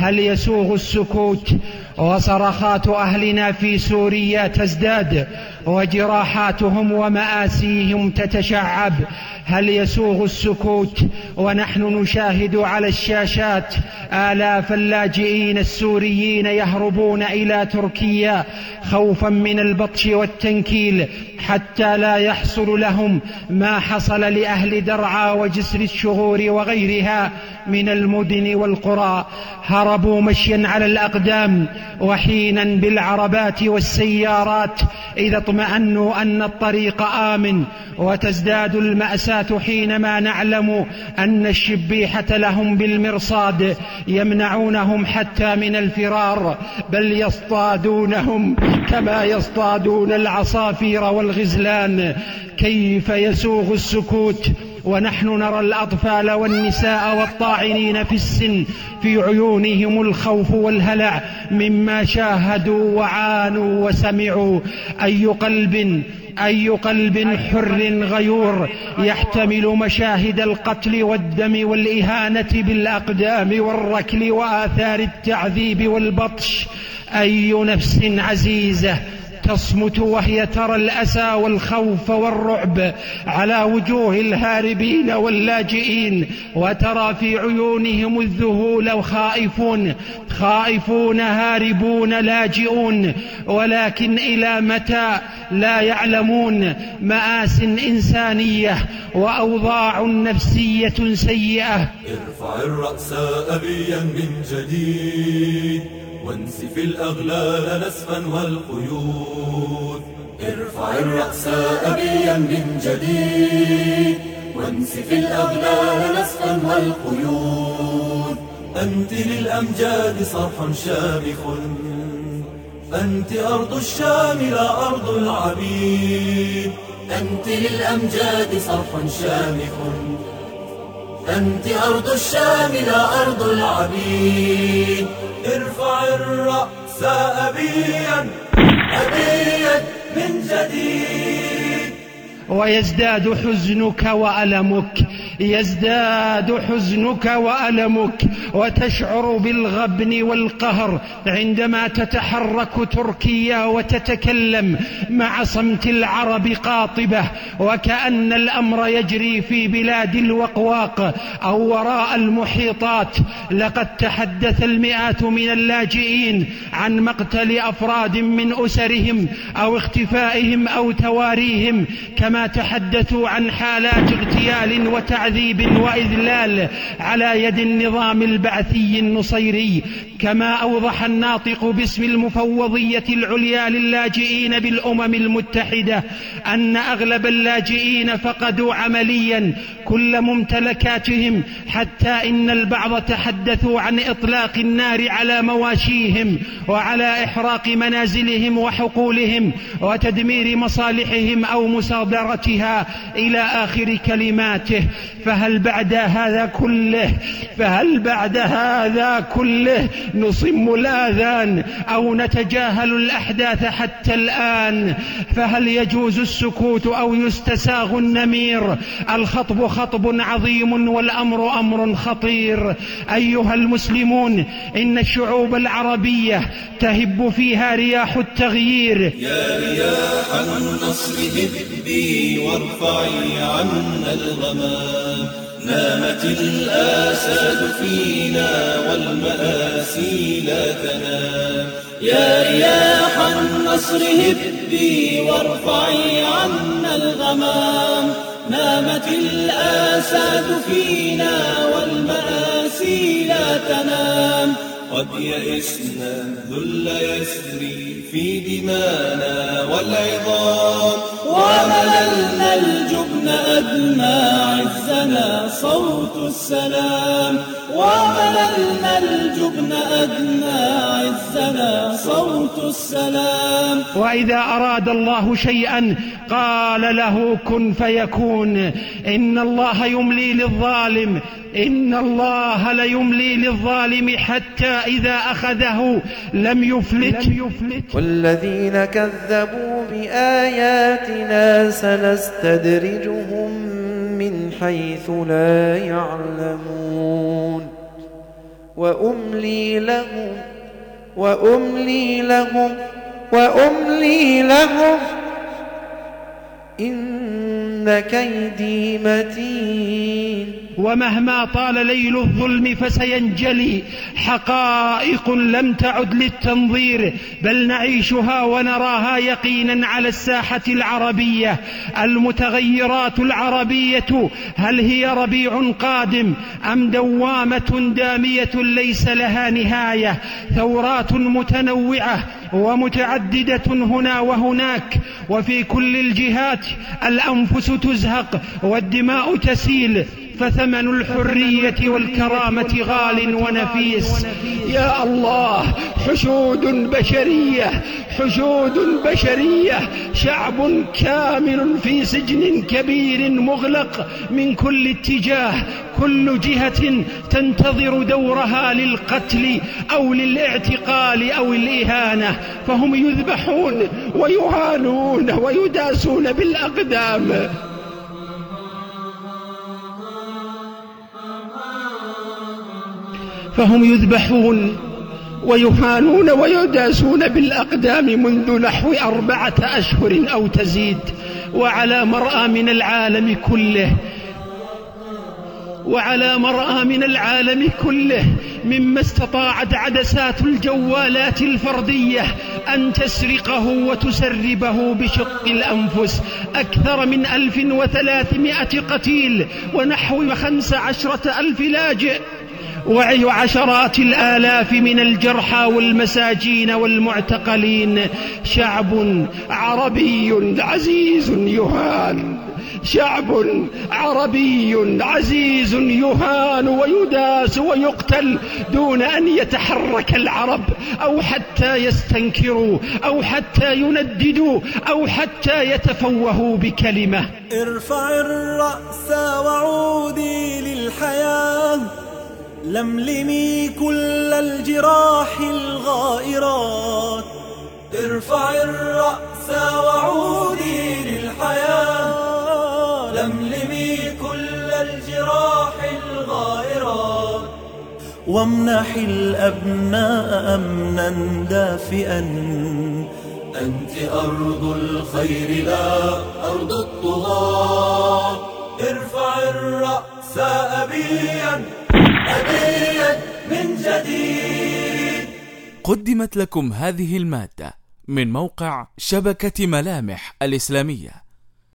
هل يسوغ السكوت؟ وصرخات أهلنا في سوريا تزداد وجراحاتهم ومآسيهم تتشعب. هل يسوغ السكوت؟ ونحن نشاهد على الشاشات آلاف اللاجئين السوريين يهربون إلى تركيا خوفا من البطش والتنكيل. حتى لا يحصل لهم ما حصل لأهل درعا وجسر الشغور وغيرها من المدن والقرى. هربوا مشيا على الأقدام وحينا بالعربات والسيارات إذا اطمأنوا أن الطريق آمن وتزداد المأساة حينما نعلم أن الشبيحة لهم بالمرصاد يمنعونهم حتى من الفرار بل يصطادونهم كما يصطادون العصافير والغزلان. كيف يسوغ السكوت؟ ونحن نرى الأطفال والنساء والطاعنين في السن في عيونهم الخوف والهلع مما شاهدوا وعانوا وسمعوا. أي قلب أي قلب حر غيور يحتمل مشاهد القتل والدم والإهانة بالأقدام والركل وآثار التعذيب والبطش. أي نفس عزيزة تصمت وهي ترى الأسى والخوف والرعب على وجوه الهاربين واللاجئين وترى في عيونهم الذهول خائفون خائفون هاربون لاجئون ولكن إلى متى لا يعلمون. مآس إنسانية وأوضاع نفسية سيئة. ارفع الرأس أبيا من جديد. وانسف الأغلال نسفا والقيود. ارفع الرأس أبيا من جديد. وانسف الأغلال نسفا والقيود. أنت للأمجاد صرح شامخ. أنت أرض الشام لا أرض العبيد. أنت للأمجاد صرح شامخ. أنت أرض الشام لا أرض العبيد. ارفع الرأس أبيا أبيا من جديد. ويزداد حزنك وألمك. يزداد حزنك وألمك وتشعر بالغبن والقهر عندما تتحرك تركيا وتتكلم مع صمت العرب قاطبة وكأن الأمر يجري في بلاد الوقواق أو وراء المحيطات. لقد تحدث المئات من اللاجئين عن مقتل أفراد من أسرهم أو اختفائهم أو تواريهم كما تحدثوا عن حالات اغتيال وتعذيب. تعذيب وإذلال على يد النظام البعثي النصيري كما أوضح الناطق باسم المفوضية العليا للاجئين بالأمم المتحدة أن أغلب اللاجئين فقدوا عمليا كل ممتلكاتهم حتى إن البعض تحدثوا عن إطلاق النار على مواشيهم وعلى إحراق منازلهم وحقولهم وتدمير مصالحهم أو مصادرتها إلى آخر كلماته. فهل بعد هذا كله؟ فهل بعد هذا كله نصم الآذان أو نتجاهل الأحداث حتى الآن؟ فهل يجوز السكوت أو يستساغ النمير؟ الخطب خطب عظيم والأمر أمر خطير. أيها المسلمون إن الشعوب العربية تهب فيها رياح التغيير. يا رياح النصر هبي وارفعي عنا الغمام. نامت الآساد فينا والمآسي لا تنام. يا رياح النصر هبي وارفعي عنا الغمام. نامت الآساد فينا والمآسي لا تنام. قد يئسنا ذل يسري في دمانا والعظام. ومللنا الجبن أدمى عزنا صوت السلام. ومللنا الجبن أدمى عزنا صوت السلام. وإذا أراد الله شيئا قال له كن فيكون. إن الله يملي للظالم. إن الله ليملي للظالم حتى إذا أخذه لم يفلت, لم يفلت. والذين كذبوا بآياتنا سنستدرجهم من حيث لا يعلمون وأملي لهم وأملي لهم وأملي لهم إن كيدي متين ومهما طال ليل الظلم فسينجلي. حقائق لم تعد للتنظير بل نعيشها ونراها يقينا على الساحة العربية. المتغيرات العربية هل هي ربيع قادم أم دوامة دامية ليس لها نهاية؟ ثورات متنوعة ومتعددة هنا وهناك وفي كل الجهات الأنفس تزهق والدماء تسيل فثمن الحرية والكرامة غال ونفيس. يا الله حشود بشرية حشود بشرية شعب كامل في سجن كبير مغلق من كل اتجاه كل جهة تنتظر دورها للقتل أو للاعتقال أو الإهانة فهم يذبحون ويهانون ويداسون بالأقدام. فهم يذبحون ويهانون ويداسون بالأقدام منذ نحو أربعة أشهر أو تزيد وعلى مرأى من العالم كله وعلى مرأى من العالم كله مما استطاعت عدسات الجوالات الفردية أن تسرقه وتسربه بشق الأنفس أكثر من ألف وثلاثمائة قتيل ونحو خمس عشرة ألف لاجئ. وعشرات الآلاف من الجرحى والمساجين والمعتقلين شعب عربي عزيز يهان. شعب عربي عزيز يهان ويداس ويقتل دون أن يتحرك العرب أو حتى يستنكروا أو حتى ينددوا أو حتى يتفوهوا بكلمة. ارفع الرأس وعودي للحياة لملمي كل الجراح الغائرات. ارفع الرأس وعودي للحياة وامنح الأبناء أمنا دافئا. أنت أرض الخير لا أرض الطغاة. ارفع الرأس أبيا من جديد. قدمت لكم هذه المادة من موقع شبكة ملامح الإسلامية.